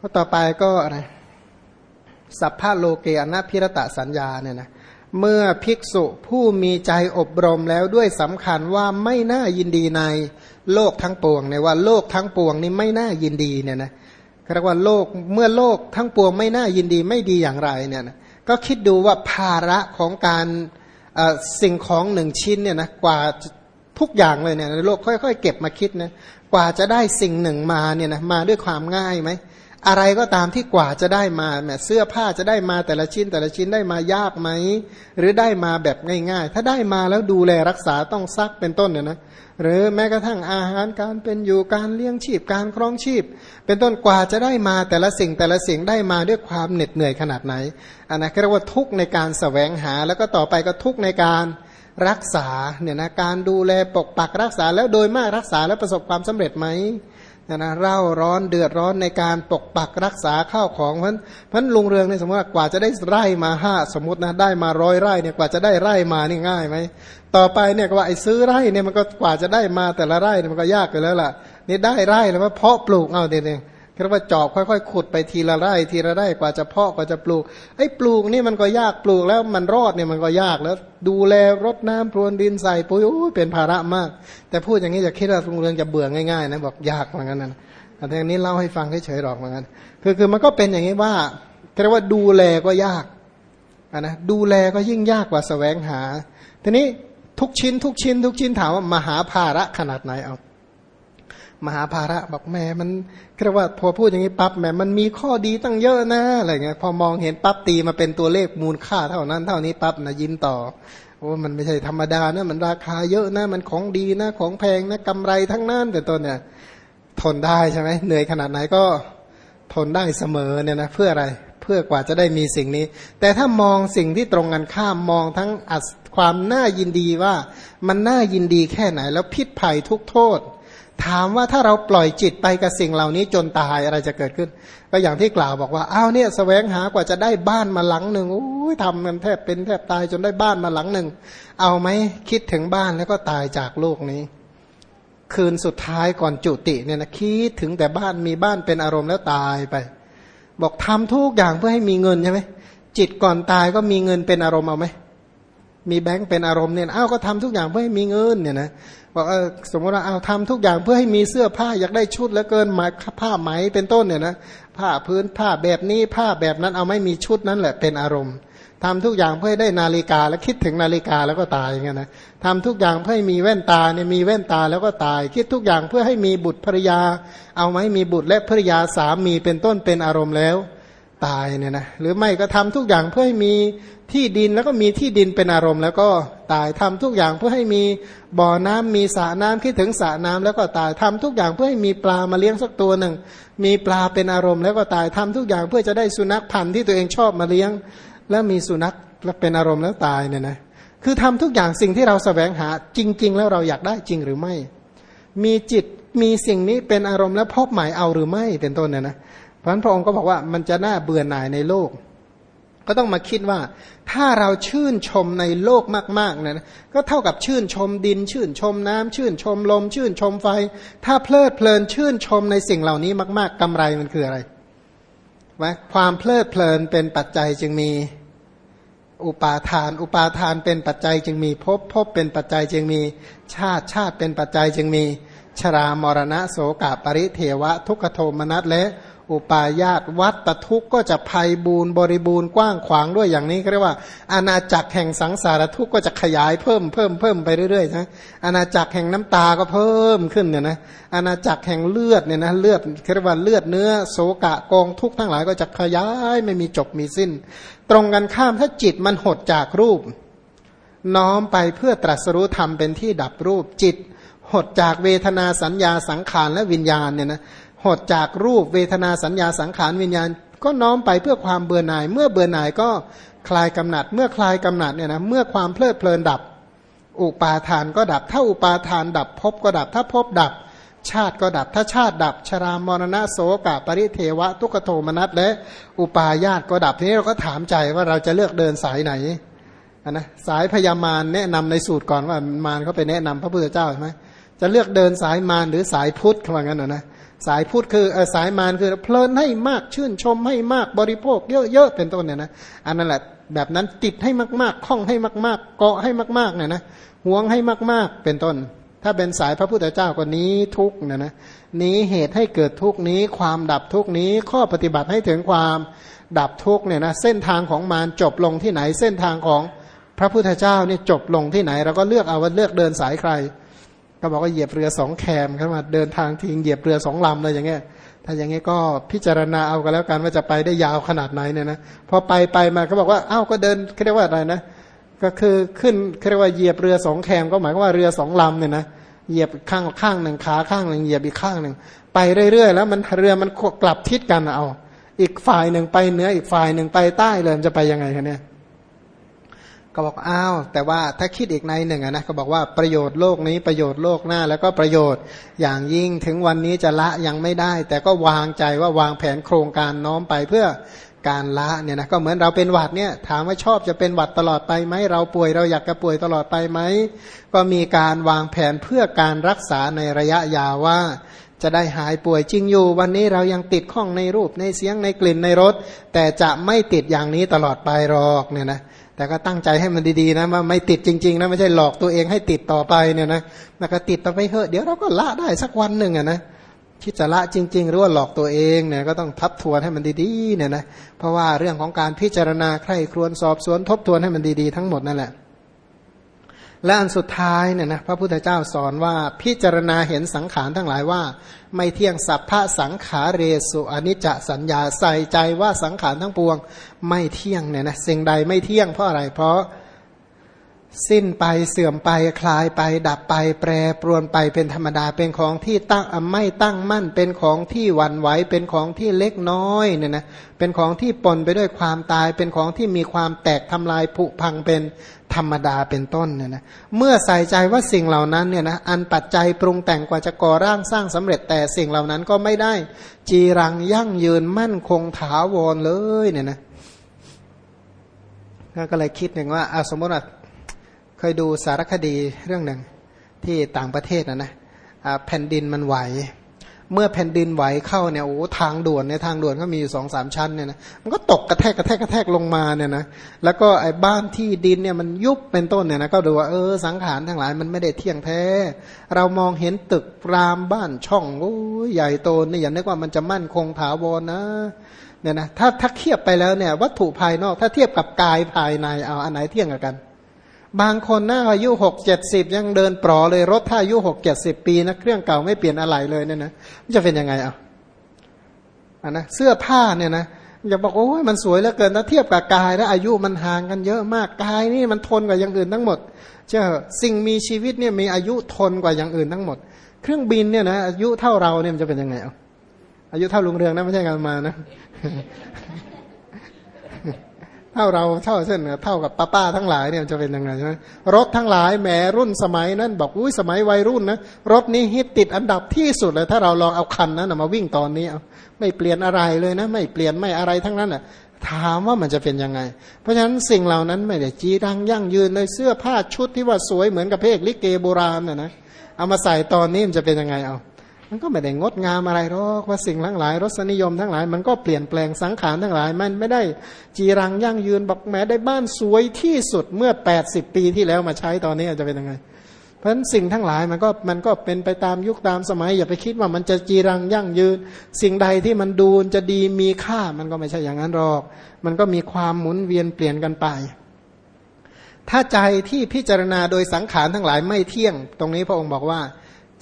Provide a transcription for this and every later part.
ข้อต่อไปก็อะไรสัพพะโลเกอนาพิรตะสัญญาเนี่ยนะเมื่อภิกษุผู้มีใจอบรมแล้วด้วยสำคัญว่าไม่น่ายินดีในโลกทั้งปวงเนี่ยว่าโลกทั้งปวงนี่ไม่น่ายินดีเนี่ยนะเรียกว่าโลกเมื่อโลกทั้งปวงไม่น่ายินดีไม่ดีอย่างไรเนี่ยนะก็คิดดูว่าภาระของการสิ่งของหนึ่งชิ้นเนี่ยนะกว่าทุกอย่างเลยเนี่ยในโลกค่อยๆ เก็บมาคิดนะกว่าจะได้สิ่งหนึ่งมาเนี่ยนะมาด้วยความง่ายไหม อะไรก็ตามที่กว่าจะได้มาแม้เสื้อผ้าจะได้มาแต่ละชิ้น แต่ละชิ้นได้มายากไหม หรือได้มาแบบง่ายๆ ถ้าได้มาแล้วดูแลรักษาต้องซักเป็นต้นเนี่ยนะหรือแม้กระทั่งอาหารการเป็นอยู่การเลี้ยงชีพการครองชีพ เป็นต้นกว่าจะได้มาแต่ละสิ่งแต่ละสิ่งได้มาด้วยความเหน็ดเหนื่อยขนาดไหนอันนั้นเรียกว่าทุกในการสแสวงหา แล้วก็ต่อไปก็ทุกในการรักษาเนี่ยนะการดูแลปกปักรักษาแล้วโดยมากรักษาแล้วประสบความสำเร็จไหม นะนะเร่าร้อนเดือดร้อนในการปกปักรักษาข้าวของเพราะเพราะลุงเรืองเนี่ยสมมติว่ากว่าจะได้ไร่มาห้าสมมตินะได้มาร้อยไร่เนี่ยกว่าจะได้ไร่มานี่ง่ายไหมต่อไปเนี่ยว่าไอ้ซื้อไร่เนี่ยมันก็กว่าจะได้มาแต่ละไร่เนี่ยมันก็ยากไปแล้วล่ะนี่ได้ไร่แล้วว่าเพาะปลูกเอาเดี๋ยว เรียกว่าจอบค่อยๆขุดไปทีละไร่ทีละไร่กว่าจะเพาะกว่าจะปลูกไอ้ปลูกนี่มันก็ยากปลูกแล้วมันรอดเนี่ยมันก็ยากแล้ว ดูแลรดน้ำพรวนดินใส่ปุ๋ยโอ้เป็นภาระมาก แต่พูดอย่างนี้จะคิดว่าลุงเรืองจะเบื่อง่ายๆนะบอกยากเหมือนกันนะแต่อย่างนี้เล่าให้ฟังเฉยๆหรอกเหมือนกันคือคือมันก็เป็นอย่างนี้ว่าเรียกว่าดูแลก็ยากนะดูแลก็ยิ่งยากกว่าสแสวงหา ทีนี้ทุกชิ้น ทุกชิ้น ทุกชิ้นถามว่ามหาภาระขนาดไหนเอา มหาภาระบอกแม่มันเรียกว่าพอพูดอย่างนี้ปั๊บแม่มันมีข้อดีตั้งเยอะนะอะไรเงี้ยพอมองเห็นปั๊บตีมาเป็นตัวเลขมูลค่าเท่านั้น เท่านี้ปั๊บนะยิ้มต่อโอ้มันไม่ใช่ธรรมดานะมันราคาเยอะนะมันของดีนะของแพงนะกำไรทั้งนั้นแต่ต้นเนี่ยทนได้ใช่ไหมเหนื่อยขนาดไหนก็ทนได้เสมอเนี่ยนะเพื่ออะไรเพื่อกว่าจะได้มีสิ่งนี้ แต่ถ้ามองสิ่งที่ตรงกันข้ามมองทั้งความน่ายินดีว่ามันน่ายินดีแค่ไหน แล้วพิษภัยทุกโทษ ถามว่าถ้าเราปล่อยจิตไปกับสิ่งเหล่านี้จนตายอะไรจะเกิดขึ้น ก็อย่างที่กล่าวบอกว่าอ้าวเนี่ยสแสวงหากว่าจะได้บ้านมาหลังหนึ่งโอ้ยทำมันแทบเป็นแทบตายจนได้บ้านมาหลังหนึ่ง เอาไหมคิดถึงบ้านแล้วก็ตายจากโลกนี้ คืนสุดท้ายก่อนจุติเนี่ยนะคิดถึงแต่บ้านมีบ้านเป็นอารมณ์แล้วตายไป บอกทำทุกอย่างเพื่อให้มีเงินใช่ไหมจิตก่อนตายก็มีเงินเป็นอารมณ์เอาไหม มีแบงค์เป็นอารมณ์เนี่ยอ้าวก็ทำทุกอย่างเพื่อให้มีเงินเนี่ยนะบอกเออสมมติว่าเอาทำทุกอย่างเพื่อให้มีเสื้อผ้าอยากได้ชุดแล้วเกินหมายผ้าไหมเป็นต้นเนี่ยนะผ้าพื้นผ้าแบบนี้ผ้าแบบนั้นเอาไม่มีชุดนั้นแหละเป็นอารมณ์ทำทุกอย่างเพื่อให้ได้นาฬิกาแล้วคิดถึงนาฬิกาแล้วก็ตายอย่างเงี้ยนะทำทุกอย่างเพื่อให้มีแว่นตาเนี่ยมีแว่นตาแล้วก็ตาย คิดทุกอย่างเพื่อให้มีบุตรภรยา เอาไหมมีบุตรและภรยาสามีเป็นต้นเป็นอารมณ์แล้ว ตายเนี่ยนะหรือไม่ก็ทำทุกอย่างเพื่อให้มีที่ดินแล้วก็มีที่ดินเป็นอารมณ์ แล้วก็ตายทำทุกอย่างเพื่อให้มีบ่อน้ำมีสระน้ำคิดถึงสระน้ำแล้วก็ตายทำทุกอย่างเพื่อให้มีปลามาเลี้ยงสักตัวหนึ่ง มีปลาเป็นอารมณ์แล้วก็ตายทำทุกอย่างเพื่อจะได้สุนัขพันธุ์ที่ตัวเองชอบมาเลี้ยง แล้วมีสุนัขแล้วเป็นอารมณ์แล้วตายเนี่ยนะคือทำทุกอย่างสิ่งที่เราสแสวงหาจริง ๆ แล้วเราอยากได้จริงหรือไม่ มีจิตมีสิ่งนี้เป็นอารมณ์แล้วพบหมายเอาหรือไม่เป็นต้นเนี่ยนะ ราะนั้นพระองค์ก็บอกว่ามันจะน่าเบื่อหน่ายในโลก ก็ต้องมาคิดว่าถ้าเราชื่นชมในโลกมากๆเนี่ยนะก็เท่ากับชื่นชมดิน ชื่นชมน้ำชื่นชมลม ชื่นชมไฟ ถ้าเพลิดเพลินชื่นชมในสิ่งเหล่านี้มาก ๆกำไรมันคืออะไรวะความเพลิดเพลินเป็นปัจจัยจึงมีอุปาทาน อุปาทานเป็นปัจจัยจึงมีภพภพเป็นปัจจัยจึงมีชาติชาติเป็นปัจจัยจึงมีชรามรณะโสกปริเทวะ ทุกขโทมนัสและ อุปาญาตวัตทุกข์ก็จะภัยบูนบริบูรณ์กว้างขวางด้วยอย่างนี้เรียกว่า อาณาจักรแห่งสังสารทุกข์ก็จะขยายเพิ่มเพิ่มเพิ่มไปเรื่อยๆนะอาณาจักรแห่งน้ำตาก็เพิ่มขึ้นเนี่ยนะอาณาจักรแห่งเลือดเนี่ยนะเลือดเรียกว่าเลือดเนื้อโสกะกองทุกข์ทั้งหลายก็จะขยายไม่มีจบมีสิ้น ตรงกันข้ามถ้าจิตมันหดจากรูป น้อมไปเพื่อตรัสรู้ธรรมเป็นที่ดับรูปจิต หดจากเวทนาสัญญาสังขารและวิญญาณเนี่ยนะ หดจากรูปเวทนาสัญญาสังขารวิญญาณ ก็น้อมไปเพื่อความเบื่อหน่าย เมื่อเบื่อหน่ายก็คลายกำหนัด เมื่อคลายกำหนัดเนี่ยนะเมื่อความเพลิดเพลินดับ อุปาทานก็ดับ ถ้าอุปาทานดับภพก็ดับ ถ้าภพดับ ชาติก็ดับ ถ้าชาติดับ ชรามรณะโสกะปริเทวะ ทุกโทมนัสและอุปาญาตก็ดับทีนี้เราก็ถามใจว่าเราจะเลือกเดินสายไหนนะสายพยามารแนะนำในสูตรก่อนว่ามารเขาไปแนะนำพระพุทธเจ้าใช่ไหมจะเลือกเดินสายมารหรือสายพุทธคำว่างั้นนะ สายพูดคือสายมารคือเพลินให้มากชื่นชมให้มากบริโภคเยอะๆเป็นต้นเนี่ยนะอันนั้นแหละแบบนั้นติดให้มากๆคล้องให้มากๆ เกาะให้มากๆเนี่ยนะห่วงให้มากๆเป็นต้น ถ้าเป็นสายพระพุทธเจ้าก็นี้ทุกเนี่ยนะนี้เหตุให้เกิดทุกนี้ความดับทุกนี้ข้อปฏิบัติให้ถึงความดับทุกเนี่ยนะเส้นทางของมารจบลงที่ไหนเส้นทางของพระพุทธเจ้าเนี่ยจบลงที่ไหนเราก็เลือกเอาว่าเลือกเดินสายใคร ก็บอกว่าเหยียบเรือสองแคมครับมาเดินทางทิ้งเหยียบเรือสองลำเลยอย่างเงี้ย ถ้าอย่างงี้ก็พิจารณาเอากันแล้วกันว่าจะไปได้ยาวขนาดไหนเนี่ยนะพอไปไปมาเขาบอกว่าเอ้าก็เดินเรียกว่าอะไรนะ ก็คือขึ้นเรียกว่าเหยียบเรือสองแคมก็หมายว่าเรือสองลำเนี่ยนะเหยียบข้างข้างหนึ่งขาข้างหนึ่งเหยียบอีกข้างหนึ่งไปเรื่อยๆ แล้วมันเรือมันกลับทิศกันเอา อีกฝ่ายหนึ่งไปเหนืออีกฝ่ายหนึ่งไปใต้เลยจะไปยังไงคะเนี่ย ก็บอกอ้าวแต่ว่าถ้าคิดอีกในหนึ่งนะก็บอกว่าประโยชน์โลกนี้ประโยชน์โลกหน้า แล้วก็ประโยชน์อย่างยิ่งถึงวันนี้จะละยังไม่ได้ แต่ก็วางใจว่าวางแผนโครงการน้อมไปเพื่อการละเนี่ยนะก็เหมือนเราเป็นหวัดเนี่ยถามว่าชอบจะเป็นหวัดตลอดไปไหมเราป่วยเราอยากจะป่วยตลอดไปไหมก็มีการวางแผนเพื่อการรักษาในระยะยาวว่าจะได้หายป่วยจริงอยู่ วันนี้เรายังติดข้องในรูปในเสียงในกลิ่นในรสแต่จะไม่ติดอย่างนี้ตลอดไปหรอกเนี่ยนะ แต่ก็ตั้งใจให้มันดีๆนะว่าไม่ติดจริง ๆ นะไม่ใช่หลอกตัวเองให้ติดต่อไปเนี่ยนะแล้วก็ติดต่อไปเถอะเดี๋ยวเราก็ละได้สักวันหนึ่งอะนะคิดจะละจริง ๆ หรือว่าหลอกตัวเองเนี่ยก็ต้องทับทวนให้มันดีๆเนี่ยนะเพราะว่าเรื่องของการพิจารณาใคร่ครวญสอบสวนทบทวนให้มันดีๆทั้งหมดนั่นแหละ และอันสุดท้ายเนี่ยนะพระพุทธเจ้าสอนว่าพิจารณาเห็นสังขารทั้งหลายว่า ไม่เที่ยงสัพพะสังขาเรสุอนิจจสัญญาใส่ใจว่าสังขารทั้งปวง ไม่เที่ยงเนี่ยนะสิ่งใดไม่เที่ยงเพราะอะไรเพราะ สิ้นไปเสื่อมไปคลายไป ดับไป แปรปรวนไปเป็นธรรมดาเป็นของที่ตั้งไม่ตั้งมั่น เป็นของที่หวั่นไหวเป็นของที่เล็กน้อยเนี่ยนะเป็นของที่ปนไปด้วยความตาย เป็นของที่มีความแตกทำลายผุพังเป็นธรรมดาเป็นต้นเนี่ยนะเมื่อใส่ใจว่าสิ่งเหล่านั้นเนี่ยนะอันปัจจัยปรุงแต่งกว่าจะก่อร่างสร้างสำเร็จแต่สิ่งเหล่านั้นก็ไม่ได้ จีรังยั่งยืนมั่นคงถาวรเลยเนี่ยนะก็เลยคิดหนึ่งว่าอาสมมติว่า เคยดูสารคดีเรื่องหนึ่งที่ต่างประเทศนะนะแผ่นดินมันไหว เมื่อแผ่นดินไหวเข้าเนี่ยโอ้ทางด่วนเนี่ยทางด่วนก็มีอยู่สองสามชั้นเนี่ยนะมันก็ตกกระแทกกระแทกกระแทกลงมาเนี่ยนะแล้วก็ไอ้บ้านที่ดินเนี่ยมันยุบเป็นต้นเนี่ยนะก็ดูว่าเออสังขารทั้งหลายมันไม่ได้เที่ยงแท้ เรามองเห็นตึกรามบ้านช่องโอ้ใหญ่โตนี่อย่านึกว่ามันจะมั่นคงถาวรนะเนี่ยนะถ้าถ้าเทียบไปแล้วเนี่ยวัตถุภายนอกถ้าเทียบกับกายภายในเอาอันไหนเที่ยงกัน บางคนหน้าอายุหกเจ็ดสิบยังเดินปลอเลยรถถ้าอายุหกเจ็ดสิบปีนะเครื่องเก่าไม่เปลี่ยนอะไรเลยเนี่ยนะมันจะเป็นยังไงอะอะนะเสื้อผ้าเนี่ยนะอย่าบอกโอ้ยมันสวยเหลือเกินถ้าเทียบกับกายแล้วอายุมันห่างกันเยอะมากกายนี่มันทนกว่าอย่างอื่นทั้งหมดเจ้าสิ่งมีชีวิตเนี่ยมีอายุทนกว่าอย่างอื่นทั้งหมด เครื่องบินเนี่ยนะอายุเท่าเราเนี่ยมันจะเป็นยังไงอะอายุเท่าลุงเรืองนะไม่ใช่การมานะ ท่าเราเท่าเส้นเท่ากับป้าป้าทั้งหลายเนี่ยจะเป็นยังไงใช่ไหมรถทั้งหลายแหมรุ่นสมัยนั้นบอกอุ้ยสมัยวัยรุ่นนะรถนี้ฮิตติดอันดับที่สุดเลย ถ้าเราลองเอาคันนั้นมาวิ่งตอนนี้เอาไม่เปลี่ยนอะไรเลยนะ ไม่เปลี่ยนไม่อะไรทั้งนั้นอะถามว่ามันจะเป็นยังไง เพราะฉะนั้นสิ่งเหล่านั้นไม่ได้จีรังยั่งยืนเลยเสื้อผ้าชุดที่ว่าสวยเหมือนกับเพกลิเกโบราณน่ะนะเอามาใส่ตอนนี้มันจะเป็นยังไงเอา มันก็ไม่ได้งดงามอะไรหรอกว่าสิ่งทั้งหลาย รสนิยมทั้งหลาย มันก็เปลี่ยนแปลงสังขารทั้งหลาย มันไม่ได้จีรังยั่งยืนบอกแม้ได้บ้านสวยที่สุดเมื่อแปดสิบปีที่แล้วมาใช้ตอนนี้จะเป็นยังไง เพราะฉะนั้นสิ่งทั้งหลายมันก็มันก็เป็นไปตามยุคตามสมัย อย่าไปคิดว่ามันจะจีรังยั่งยืน สิ่งใดที่มันดูจะดีมีค่ามันก็ไม่ใช่อย่างนั้นหรอก มันก็มีความหมุนเวียนเปลี่ยนกันไป ถ้าใจที่พิจารณาโดยสังขารทั้งหลายไม่เที่ยง ตรงนี้พระองค์บอกว่า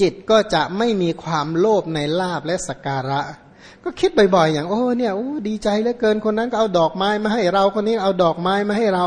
จิตก็จะไม่มีความโลภในลาบและสการะ ก็คิดบ่อยๆ อย่างโอ้เนี่ยโอ้ดีใจเหลือเกินคนนั้นก็เอาดอกไม้มาให้เราคนนี้เอาดอกไม้มาให้เรา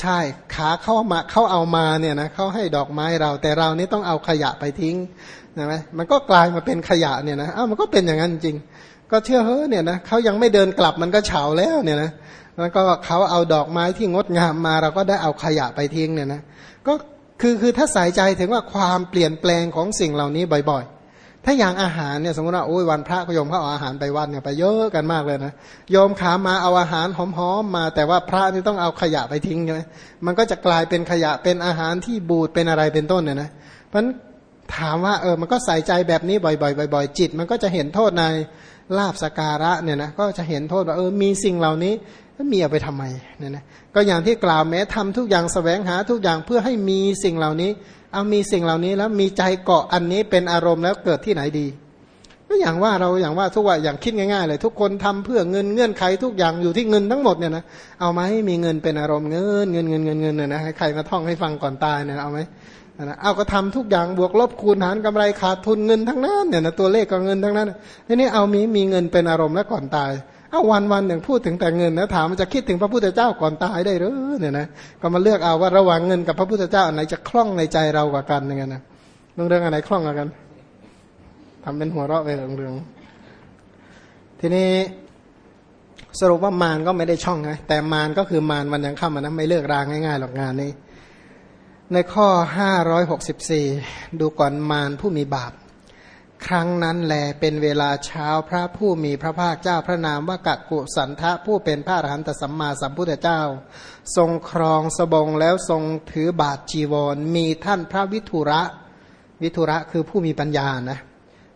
ใช่ขาเข้ามาเขาเอามาเนี่ยนะเขาให้ดอกไม้เรา แต่เรานี่ต้องเอาขยะไปทิ้งใช่ไหมมันก็กลายมาเป็นขยะเนี่ยนะอ้าวมันก็เป็นอย่างนั้นจริง ก็เชื่อเฮ้ยเนี่ยนะเขายังไม่เดินกลับมันก็เฉาแล้วเนี่ยนะแล้วก็เขาเอาดอกไม้ที่งดงามมา เราก็ได้เอาขยะไปทิ้งเนี่ยนะก็ คือคือถ้าใส่ใจถึงว่าความเปลี่ยนแปลงของสิ่งเหล่านี้บ่อย ๆ ถ้าอย่างอาหารเนี่ยสมมติว่าโอ้ยวันพระก็โยมเขาเอาอาหารไปวัดเนี่ยไปเยอะกันมากเลยนะโยมขามาเอาอาหารหอมๆมา แต่ว่าพระนี่ต้องเอาขยะไปทิ้งใช่ไหมมันก็จะกลายเป็นขยะเป็นอาหารที่บูดเป็นอะไรเป็นต้นเนี่ยนะเพราะถามว่าเออมันก็ใส่ใจแบบนี้บ่อยๆบ่อย ๆ จิต มันก็จะเห็นโทษในลาบสการะเนี่ยนะก็จะเห็นโทษว่าเออมีสิ่งเหล่านี้ มีเอาไปทำไมเนี่ยนะก็อย่างที่กล่าวแม้ทำทุกอย่างสแสวงหาทุกอย่างเพื่อให้มีสิ่งเหล่านี้ เอามีสิ่งเหล่านี้แล้วมีใจเกาะอันนี้เป็นอารมณ์แล้วเกิดที่ไหนดี ก็อย่างว่าเราอย่างว่าทุกว่าอย่างคิดง่ายๆเลยทุกคนทำเพื่อเงินเงื่อนไขทุกอย่างอยู่ที่เงินทั้งหมดเนี่ยนะเอาไหมมีเงินเป็นอารมณ์เงินเงินเงินเงินเงินเนี่ยนะให้ใครมาท่องให้ฟังก่อนตายเนี่ยเอาไหมนะเอาก็ทำทุกอย่างบวกลบคูณหารกำไรขาดทุนเงินทั้งนั้นเนี่ยนะตัวเลขก็เงินทั้งนั้นทีนี้เอามีมีเงินเป็นอารมณ์แล้วก่อนตาย เอาวันวันหนึ่งพูดถึงแต่เงินนะถามมันจะคิดถึงพระพุทธเจ้าก่อนตายได้หรือเนี่ยนะก็มาเลือกเอาว่าระหว่างเงินกับพระพุทธเจ้าอันไหนจะคล่องในใจเรากว่ากันอย่างเงี้ยนะเรื่องเรื่องอันไหนคล่องกว่ากันทำเป็นหัวเราะไปเรื่องเรื่องทีนี้สรุปว่ามารก็ไม่ได้ช่องไงแต่มารก็คือมารวันยังเข้ามานะไม่เลิกรางง่ายๆหรอกงานนี้ ในข้อ 564 ดูก่อนมารผู้มีบาป ครั้งนั้นแลเป็นเวลาเช้าพระผู้มีพระภาคเจ้าพระนามว่ากักกุสันทะผู้เป็นพระอรหันตสัมมาสัมพุทธเจ้า ทรงครองสบงแล้วทรงถือบาทจีวร มีท่านพระวิทุระ วิทุระคือผู้มีปัญญานะ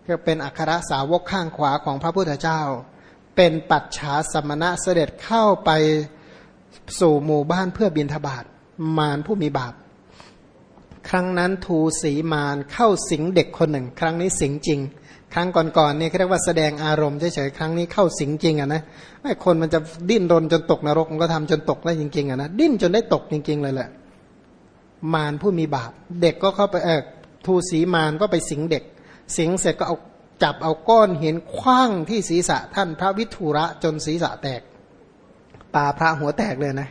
ก็เป็นอัครสาวกข้างขวาของพระพุทธเจ้า เป็นปัจฉาสมณะเสด็จเข้าไปสู่หมู่บ้านเพื่อบินทบาทมารผู้มีบาป ครั้งนั้นทูสีมารเข้าสิงเด็กคนหนึ่ง ครั้งนี้สิงจริง ครั้งก่อนๆเนี่ยเรียกว่าแสดงอารมณ์เฉยๆครั้งนี้เข้าสิงจริงอะนะไอ้คนมันจะดิ้นรนจนตกนรกมันก็ทำจนตกได้จริงๆอะนะดิ้นจนได้ตกจริง ๆ เลยแหละมารผู้มีบาปเด็กก็เข้าไปเออทูสีมารก็ไปสิงเด็ก สิงเสร็จก็เอาจับเอาก้อนเห็นคว้างที่ศีรษะท่านพระวิทูระจนศีรษะแตกป่าพระหัวแตกเลยนะ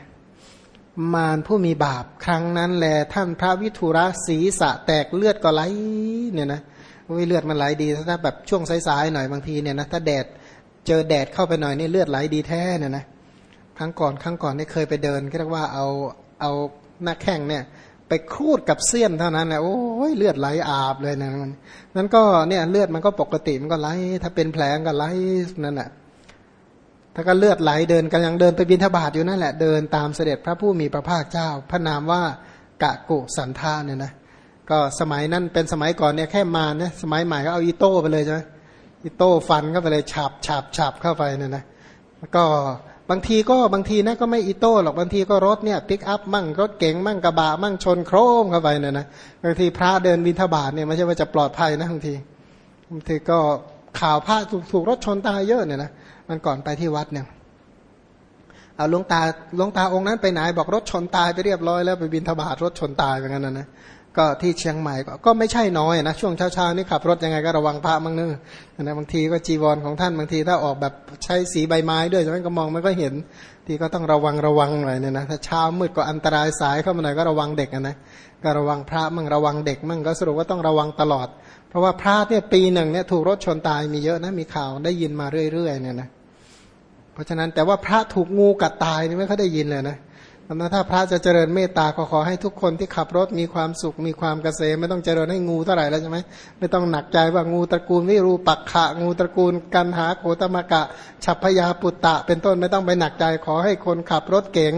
มารผู้มีบาปครั้งนั้นแลท่านพระวิทูระศีรษะแตกเลือดก็ไหลเนี่ยนะวิเลือดมันไหลดีถ้าแบบช่วงสายๆหน่อยบางทีเนี่ยนะถ้าแดดเจอแดดเข้าไปหน่อยนี่เลือดไหลดีแท้เนี่ยนะครั้งก่อนครั้งก่อนนี่เคยไปเดินก็เรียกว่าเอาเอาหน้าแข้งเนี่ย ไปครูดกับเสี้ยนเท่านั้นแหละโอ้ยเลือดไหลอาบเลยนะมันนั้นก็เนี่ยเลือดมันก็ปกติมันก็ไหลถ้าเป็นแผลก็ไหลนั่นแหละ ถ้าก็เลือดไหลเดินกันยังเดินไปบินทบาทอยู่นั่นแหละเดินตามเสด็จพระผู้มีพระภาคเจ้า พระนามว่ากะกุสันธาเนี่ยนะก็สมัยนั้นเป็นสมัยก่อนเนี่ยแค่มาเนี่ยสมัยใหม่ก็เอาอีโต้ไปเลยใช่ไหมอีโต้ฟันเข้าไปเลยฉับฉับฉับเข้าไปเนี่ยนะก็บางทีก็บางทีนะก็ไม่อีโต้หรอกบางทีก็รถเนี่ยปิกอัพมั่งรถเก๋งมั่งกระบะมั่งชนโครมเข้าไปเนี่ยนะบางทีพระเดินบินทบาทเนี่ยไม่ใช่ว่าจะปลอดภัยนะบางทีบางทีก็ข่าวพระถูกรถชนตายเยอะเนี่ยนะ มันก่อนไปที่วัดเนี่ยเอาลวงตาลวงตาองค์นั้นไปไหนบอกรถชนตายไปเรียบร้อยแล้วไปบินทบาทรถชนตายอย่างนั้นนะนะก็ที่เชียงใหม่ก็ไม่ใช่น้อยนะช่วงเช้าๆนี่ขับรถยังไงก็ระวังพระมั่งเนอะนะบางทีก็จีวรของท่านบางทีถ้าออกแบบใช้สีใบไม้ด้วยฉะนั้นก็มองไม่ก็เห็น ทีก็ต้องระวังระวังหน่อยเนี่ยนะถ้าเช้ามืดก็อันตรายสายเข้ามาหน่อยก็ระวังเด็กนะก็ระวังพระมั่งระวังเด็กมั่งก็สรุปว่าต้องระวังตลอด เพราะว่าพระเนี่ยปีหนึ่งเนี่ยถูกรถชนตายมีเยอะนะมีข่าวได้ยินมาเรื่อยๆเนี่ยนะเพราะฉะนั้นแต่ว่าพระถูกงูกัดตายนี่ไม่ค่อยได้ยินเลยนะ นะถ้าพระจะเจริญเมตตาขอขอให้ทุกคนที่ขับรถมีความสุขมีความเกษมไม่ต้องเจริญให้งูเท่าไหร่แล้วใช่ไหมไม่ต้องหนักใจว่างูตระกูลวิรูปักขะงูตระกูลกันหาโคตมกะ ฉัพพยาปุตตะ เป็นต้นไม่ต้องไปหนักใจ ขอให้คนขับรถเก๋ง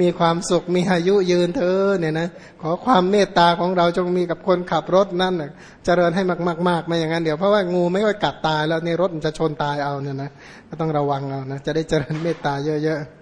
มีความสุขมีอายุยืนเธอเนี่ยนะขอความเมตตาของเราจงมีกับคนขับรถนั่นเจริญให้มากๆไม่อย่างนั้นเดี๋ยวเพราะว่างูไม่ค่อยกัดตายแล้วในรถมันจะชนตายเอาเนี่ยนะก็ต้องระวังเอานะจะได้เจริญเมตตาเยอะๆ